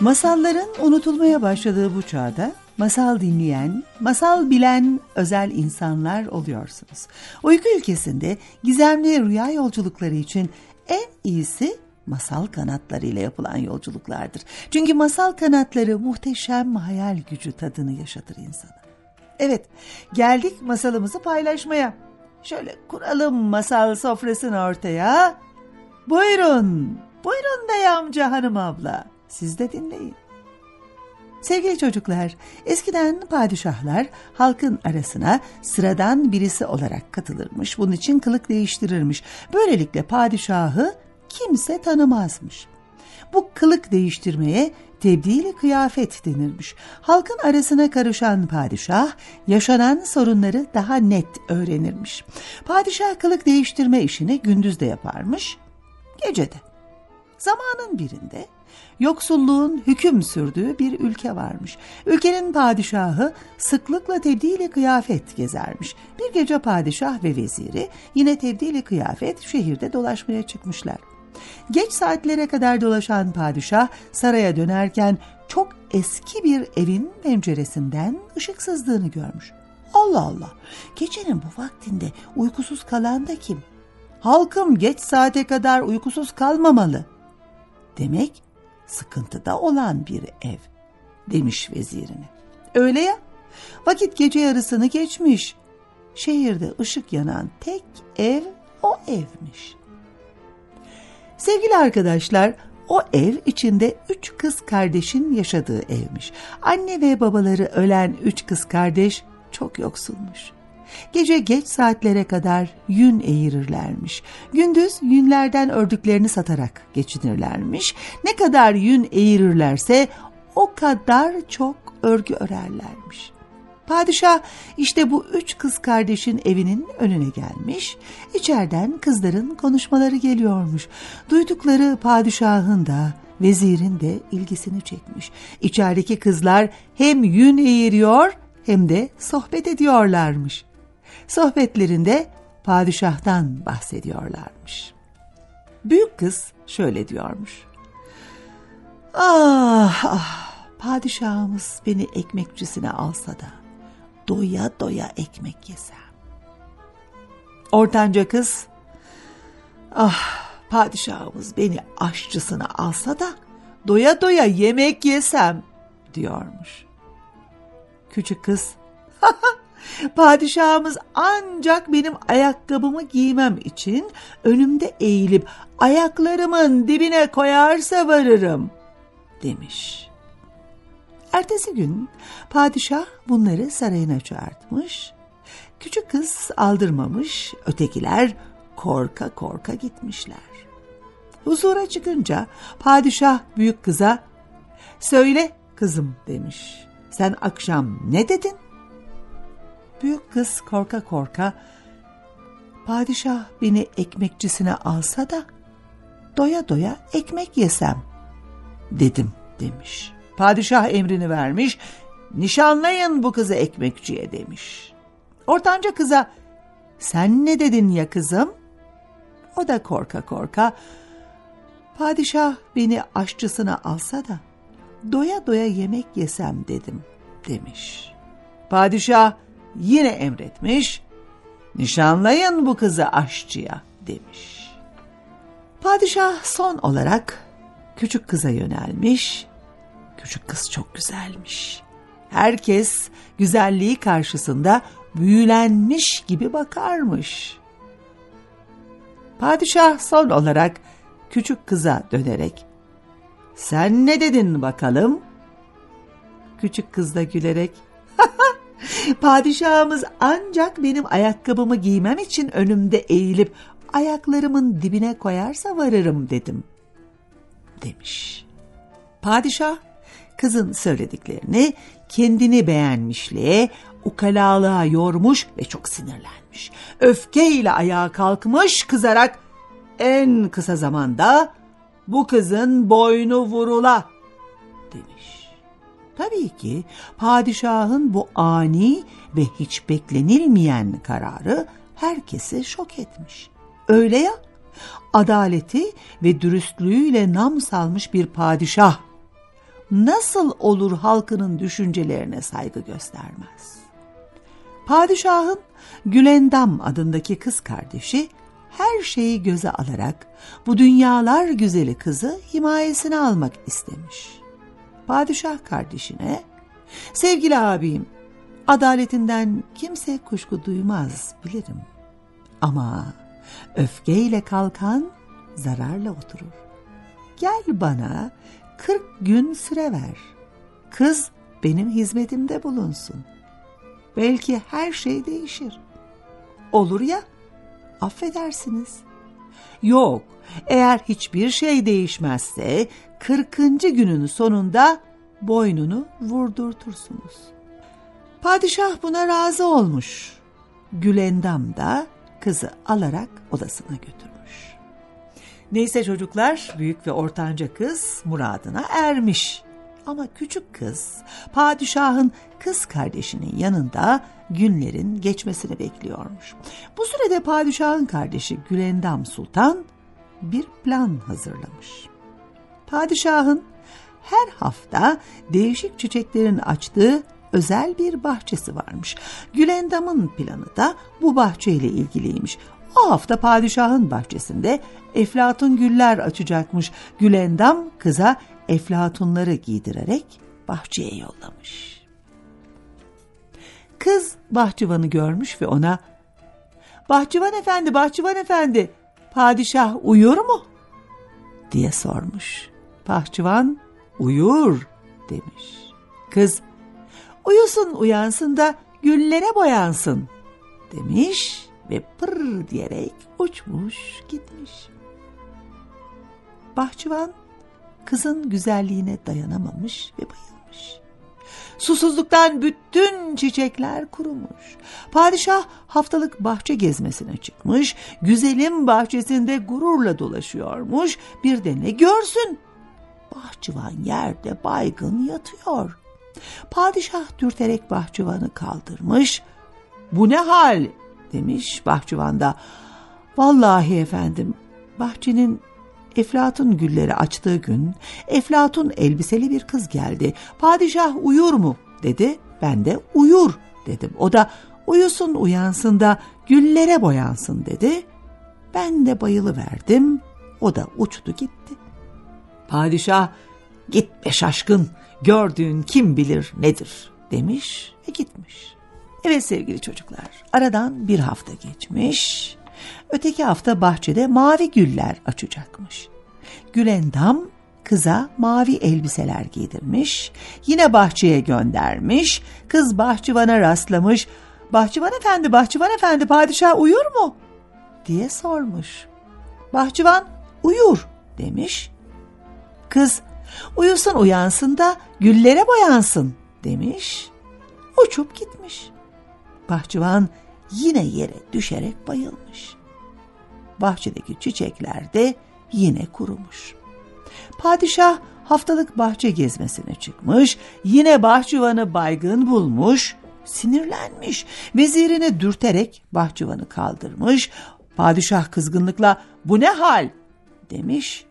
Masalların unutulmaya başladığı bu çağda masal dinleyen, masal bilen özel insanlar oluyorsunuz. Uyku ülkesinde gizemli rüya yolculukları için en iyisi masal kanatlarıyla yapılan yolculuklardır. Çünkü masal kanatları muhteşem hayal gücü tadını yaşatır insana. Evet, geldik masalımızı paylaşmaya. Şöyle kuralım masal sofrasını ortaya. Buyurun, buyurun bey amca hanım abla. Siz de dinleyin. Sevgili çocuklar, eskiden padişahlar halkın arasına sıradan birisi olarak katılırmış. Bunun için kılık değiştirirmiş. Böylelikle padişahı kimse tanımazmış. Bu kılık değiştirmeye tebdili kıyafet denirmiş. Halkın arasına karışan padişah yaşanan sorunları daha net öğrenirmiş. Padişah kılık değiştirme işini gündüz de yaparmış, gece de. Zamanın birinde yoksulluğun hüküm sürdüğü bir ülke varmış. Ülkenin padişahı sıklıkla tebdili kıyafet gezermiş. Bir gece padişah ve veziri yine tebdili kıyafet şehirde dolaşmaya çıkmışlar. Geç saatlere kadar dolaşan padişah saraya dönerken çok eski bir evin penceresinden ışık sızdığını görmüş. Allah Allah, gecenin bu vaktinde uykusuz kalan da kim? Halkım geç saate kadar uykusuz kalmamalı. Demek sıkıntıda olan bir ev demiş vezirine. Öyle ya vakit gece yarısını geçmiş. Şehirde ışık yanan tek ev o evmiş. Sevgili arkadaşlar o ev içinde üç kız kardeşin yaşadığı evmiş. Anne ve babaları ölen üç kız kardeş çok yoksulmuş. Gece geç saatlere kadar yün eğirirlermiş. Gündüz yünlerden ördüklerini satarak geçinirlermiş. Ne kadar yün eğirirlerse o kadar çok örgü örerlermiş. Padişah işte bu üç kız kardeşin evinin önüne gelmiş. İçeriden kızların konuşmaları geliyormuş. Duydukları padişahın da vezirin de ilgisini çekmiş. İçerideki kızlar hem yün eğiriyor hem de sohbet ediyorlarmış. Sohbetlerinde padişahtan bahsediyorlarmış. Büyük kız şöyle diyormuş. Ah ah padişahımız beni ekmekçisine alsa da doya doya ekmek yesem. Ortanca kız ah padişahımız beni aşçısına alsa da doya doya yemek yesem diyormuş. Küçük kız Padişahımız ancak benim ayakkabımı giymem için önümde eğilip ayaklarımın dibine koyarsa varırım demiş. Ertesi gün padişah bunları sarayına çağırtmış. Küçük kız aldırmamış, ötekiler korka korka gitmişler. Huzura çıkınca padişah büyük kıza "Söyle kızım." demiş. "Sen akşam ne dedin?" Büyük kız korka korka padişah beni ekmekçisine alsa da doya doya ekmek yesem dedim demiş. Padişah emrini vermiş nişanlayın bu kızı ekmekçiye demiş. Ortanca kıza sen ne dedin ya kızım? O da korka korka padişah beni aşçısına alsa da doya doya yemek yesem dedim demiş. Padişah yine emretmiş, nişanlayın bu kızı aşçıya demiş. Padişah son olarak küçük kıza yönelmiş, küçük kız çok güzelmiş. Herkes güzelliği karşısında büyülenmiş gibi bakarmış. Padişah son olarak küçük kıza dönerek, sen ne dedin bakalım? Küçük kız da gülerek, padişahımız ancak benim ayakkabımı giymem için önümde eğilip ayaklarımın dibine koyarsa varırım dedim demiş. Padişah kızın söylediklerini kendini beğenmişliğe, ukalalığa yormuş ve çok sinirlenmiş. Öfkeyle ayağa kalkmış kızarak en kısa zamanda bu kızın boynu vurula demiş. Tabii ki padişahın bu ani ve hiç beklenilmeyen kararı herkesi şok etmiş. Öyle ya, adaleti ve dürüstlüğüyle nam salmış bir padişah nasıl olur halkının düşüncelerine saygı göstermez? Padişahın Gülendam adındaki kız kardeşi her şeyi göze alarak bu dünyalar güzeli kızı himayesine almak istemiş. Padişah kardeşine, sevgili abim, adaletinden kimse kuşku duymaz bilirim. Ama öfkeyle kalkan zararla oturur. Gel bana kırk gün süre ver. Kız benim hizmetimde bulunsun. Belki her şey değişir. Olur ya, affedersiniz. Yok, eğer hiçbir şey değişmezse kırkıncı günün sonunda boynunu vurdurtursunuz. Padişah buna razı olmuş. Gülendam da kızı alarak odasına götürmüş. Neyse çocuklar büyük ve ortanca kız muradına ermiş. Ama küçük kız padişahın kız kardeşinin yanında günlerin geçmesini bekliyormuş. Bu sürede padişahın kardeşi Gülendam Sultan bir plan hazırlamış. Padişahın her hafta değişik çiçeklerin açtığı özel bir bahçesi varmış. Gülendam'ın planı da bu bahçeyle ilgiliymiş. O hafta padişahın bahçesinde eflatun güller açacakmış. Gülendam kıza eflatunları giydirerek bahçeye yollamış. Kız bahçıvanı görmüş ve ona ''Bahçıvan efendi, bahçıvan efendi, padişah uyur mu?'' diye sormuş. Bahçıvan uyur demiş. Kız uyusun uyansın da güllere boyansın demiş ve pır diyerek uçmuş gitmiş. Bahçıvan kızın güzelliğine dayanamamış ve bayılmış. Susuzluktan bütün çiçekler kurumuş. Padişah haftalık bahçe gezmesine çıkmış. Güzelim bahçesinde gururla dolaşıyormuş. Bir de ne görsün? Bahçıvan yerde baygın yatıyor. Padişah dürterek bahçıvanı kaldırmış. Bu ne hal demiş bahçıvan da. Vallahi efendim bahçenin Eflatun gülleri açtığı gün Eflatun elbiseli bir kız geldi. Padişah uyur mu dedi. Ben de uyur dedim. O da uyusun uyansın da güllere boyansın dedi. Ben de bayılı verdim. O da uçtu gitti. Padişah git be şaşkın gördüğün kim bilir nedir demiş ve gitmiş. Evet sevgili çocuklar aradan bir hafta geçmiş. Öteki hafta bahçede mavi güller açacakmış. Gülendam kıza mavi elbiseler giydirmiş. Yine bahçeye göndermiş. Kız bahçıvana rastlamış. Bahçıvan efendi, bahçıvan efendi padişah uyur mu? diye sormuş. Bahçıvan uyur demiş. Kız uyusun uyansın da güllere boyansın demiş. Uçup gitmiş. Bahçıvan yine yere düşerek bayılmış. Bahçedeki çiçekler de yine kurumuş. Padişah haftalık bahçe gezmesine çıkmış, yine bahçıvanı baygın bulmuş, sinirlenmiş. Vezirini dürterek bahçıvanı kaldırmış. Padişah kızgınlıkla bu ne hal demiş.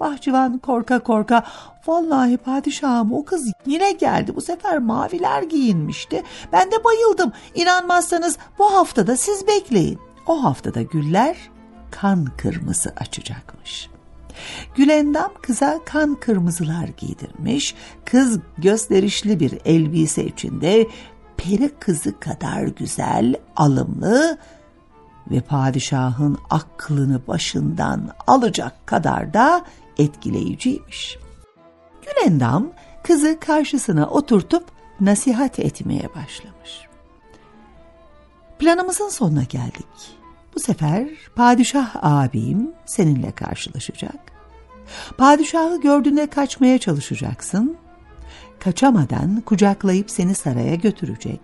Bahçıvan korka korka vallahi padişahım o kız yine geldi bu sefer maviler giyinmişti. Ben de bayıldım İnanmazsanız bu haftada siz bekleyin. O haftada güller kan kırmızı açacakmış. Gülendam kıza kan kırmızılar giydirmiş, kız gösterişli bir elbise içinde peri kızı kadar güzel, alımlı ve padişahın aklını başından alacak kadar da etkileyiciymiş. Gülendam kızı karşısına oturtup nasihat etmeye başlamış. Planımızın sonuna geldik. Bu sefer padişah abim seninle karşılaşacak. Padişahı gördüğünde kaçmaya çalışacaksın. Kaçamadan kucaklayıp seni saraya götürecek.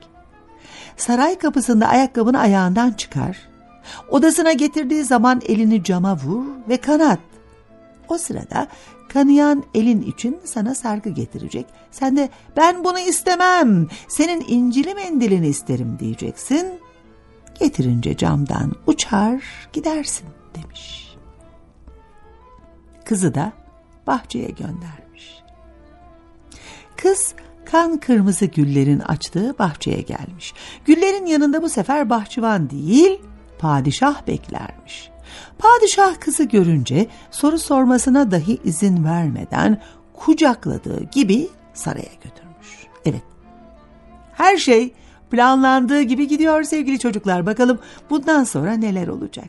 Saray kapısında ayakkabını ayağından çıkar. Odasına getirdiği zaman elini cama vur ve kanat. O sırada kanayan elin için sana sargı getirecek. Sen de ben bunu istemem, senin incili mendilini isterim diyeceksin. Getirince camdan uçar gidersin demiş. Kızı da bahçeye göndermiş. Kız kan kırmızı güllerin açtığı bahçeye gelmiş. Güllerin yanında bu sefer bahçıvan değil, padişah beklermiş. Padişah kızı görünce soru sormasına dahi izin vermeden kucakladığı gibi saraya götürmüş. Evet, her şey planlandığı gibi gidiyor sevgili çocuklar. Bakalım bundan sonra neler olacak?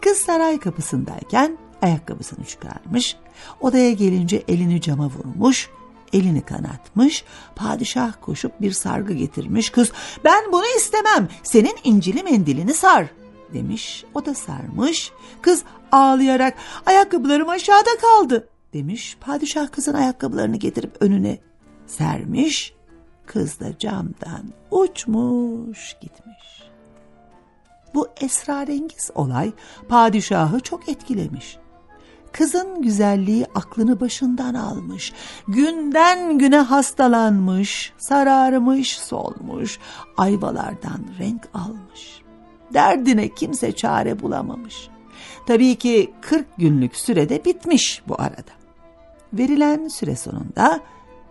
Kız saray kapısındayken ayakkabısını çıkarmış, odaya gelince elini cama vurmuş, elini kanatmış, padişah koşup bir sargı getirmiş kız, ben bunu istemem, senin incili mendilini sar demiş, o da sarmış, kız ağlayarak ayakkabılarım aşağıda kaldı demiş, padişah kızın ayakkabılarını getirip önüne sermiş, kız da camdan uçmuş gitmiş. Bu esrarengiz olay padişahı çok etkilemiş. Kızın güzelliği aklını başından almış. Günden güne hastalanmış, sararmış, solmuş, ayvalardan renk almış. Derdine kimse çare bulamamış. Tabii ki 40 günlük sürede bitmiş bu arada. Verilen süre sonunda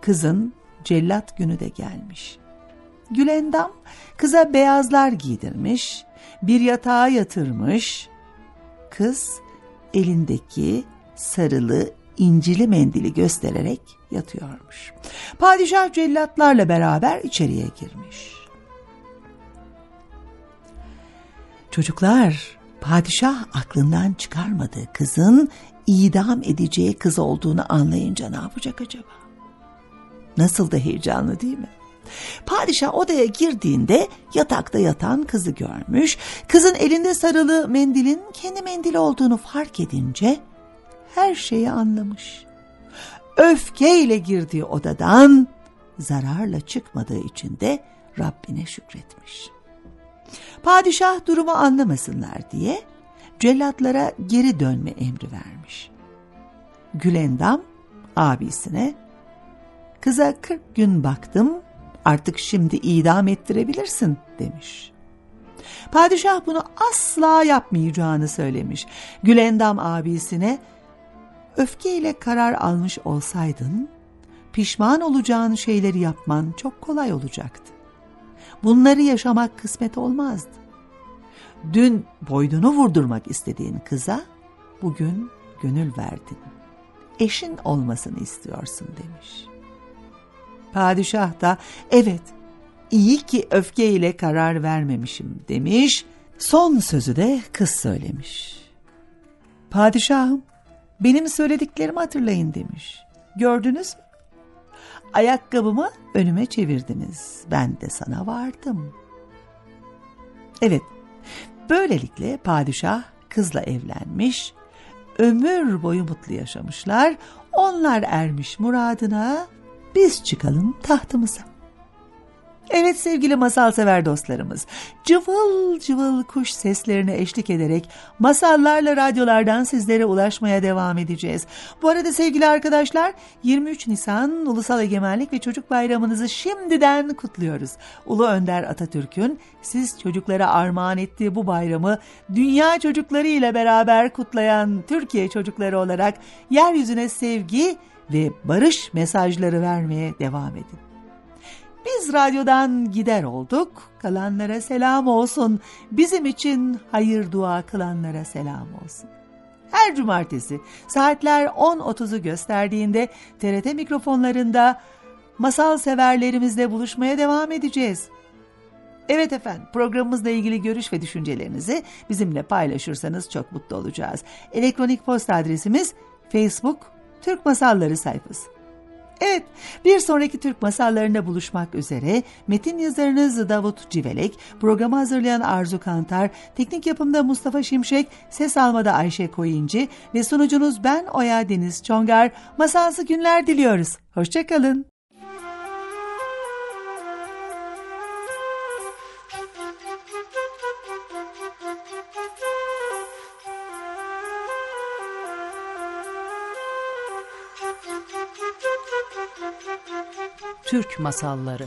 kızın cellat günü de gelmiş. Gülendam kıza beyazlar giydirmiş, bir yatağa yatırmış. Kız elindeki sarılı incili mendili göstererek yatıyormuş. Padişah cellatlarla beraber içeriye girmiş. Çocuklar, padişah aklından çıkarmadığı kızın idam edeceği kız olduğunu anlayınca ne yapacak acaba? Nasıl da heyecanlı değil mi? Padişah odaya girdiğinde yatakta yatan kızı görmüş. Kızın elinde sarılı mendilin kendi mendili olduğunu fark edince her şeyi anlamış. Öfkeyle girdiği odadan zararla çıkmadığı için de Rabbine şükretmiş. Padişah durumu anlamasınlar diye cellatlara geri dönme emri vermiş. Gülendam abisine kıza kırk gün baktım artık şimdi idam ettirebilirsin demiş. Padişah bunu asla yapmayacağını söylemiş. Gülendam abisine öfkeyle karar almış olsaydın pişman olacağın şeyleri yapman çok kolay olacaktı. Bunları yaşamak kısmet olmazdı. Dün boydunu vurdurmak istediğin kıza bugün gönül verdin. Eşin olmasını istiyorsun demiş. Padişah da evet iyi ki öfkeyle karar vermemişim demiş. Son sözü de kız söylemiş. Padişahım benim söylediklerimi hatırlayın demiş. Gördünüz mü? Ayakkabımı önüme çevirdiniz. Ben de sana vardım. Evet, böylelikle padişah kızla evlenmiş, ömür boyu mutlu yaşamışlar. Onlar ermiş muradına, biz çıkalım tahtımıza. Evet sevgili masal sever dostlarımız, cıvıl cıvıl kuş seslerine eşlik ederek masallarla radyolardan sizlere ulaşmaya devam edeceğiz. Bu arada sevgili arkadaşlar 23 Nisan Ulusal Egemenlik ve Çocuk Bayramınızı şimdiden kutluyoruz. Ulu Önder Atatürk'ün siz çocuklara armağan ettiği bu bayramı dünya çocukları ile beraber kutlayan Türkiye çocukları olarak yeryüzüne sevgi ve barış mesajları vermeye devam edin. Biz radyodan gider olduk, kalanlara selam olsun. Bizim için hayır dua kılanlara selam olsun. Her cumartesi saatler 10.30'u gösterdiğinde TRT mikrofonlarında masal severlerimizle buluşmaya devam edeceğiz. Evet efendim programımızla ilgili görüş ve düşüncelerinizi bizimle paylaşırsanız çok mutlu olacağız. Elektronik posta adresimiz Facebook Türk Masalları sayfası. Evet, bir sonraki Türk masallarında buluşmak üzere metin yazarınız Davut Civelek, programı hazırlayan Arzu Kantar, teknik yapımda Mustafa Şimşek, ses almada Ayşe Koyuncu ve sunucunuz ben Oya Deniz Çongar. Masalsı günler diliyoruz. Hoşçakalın. Türk Masalları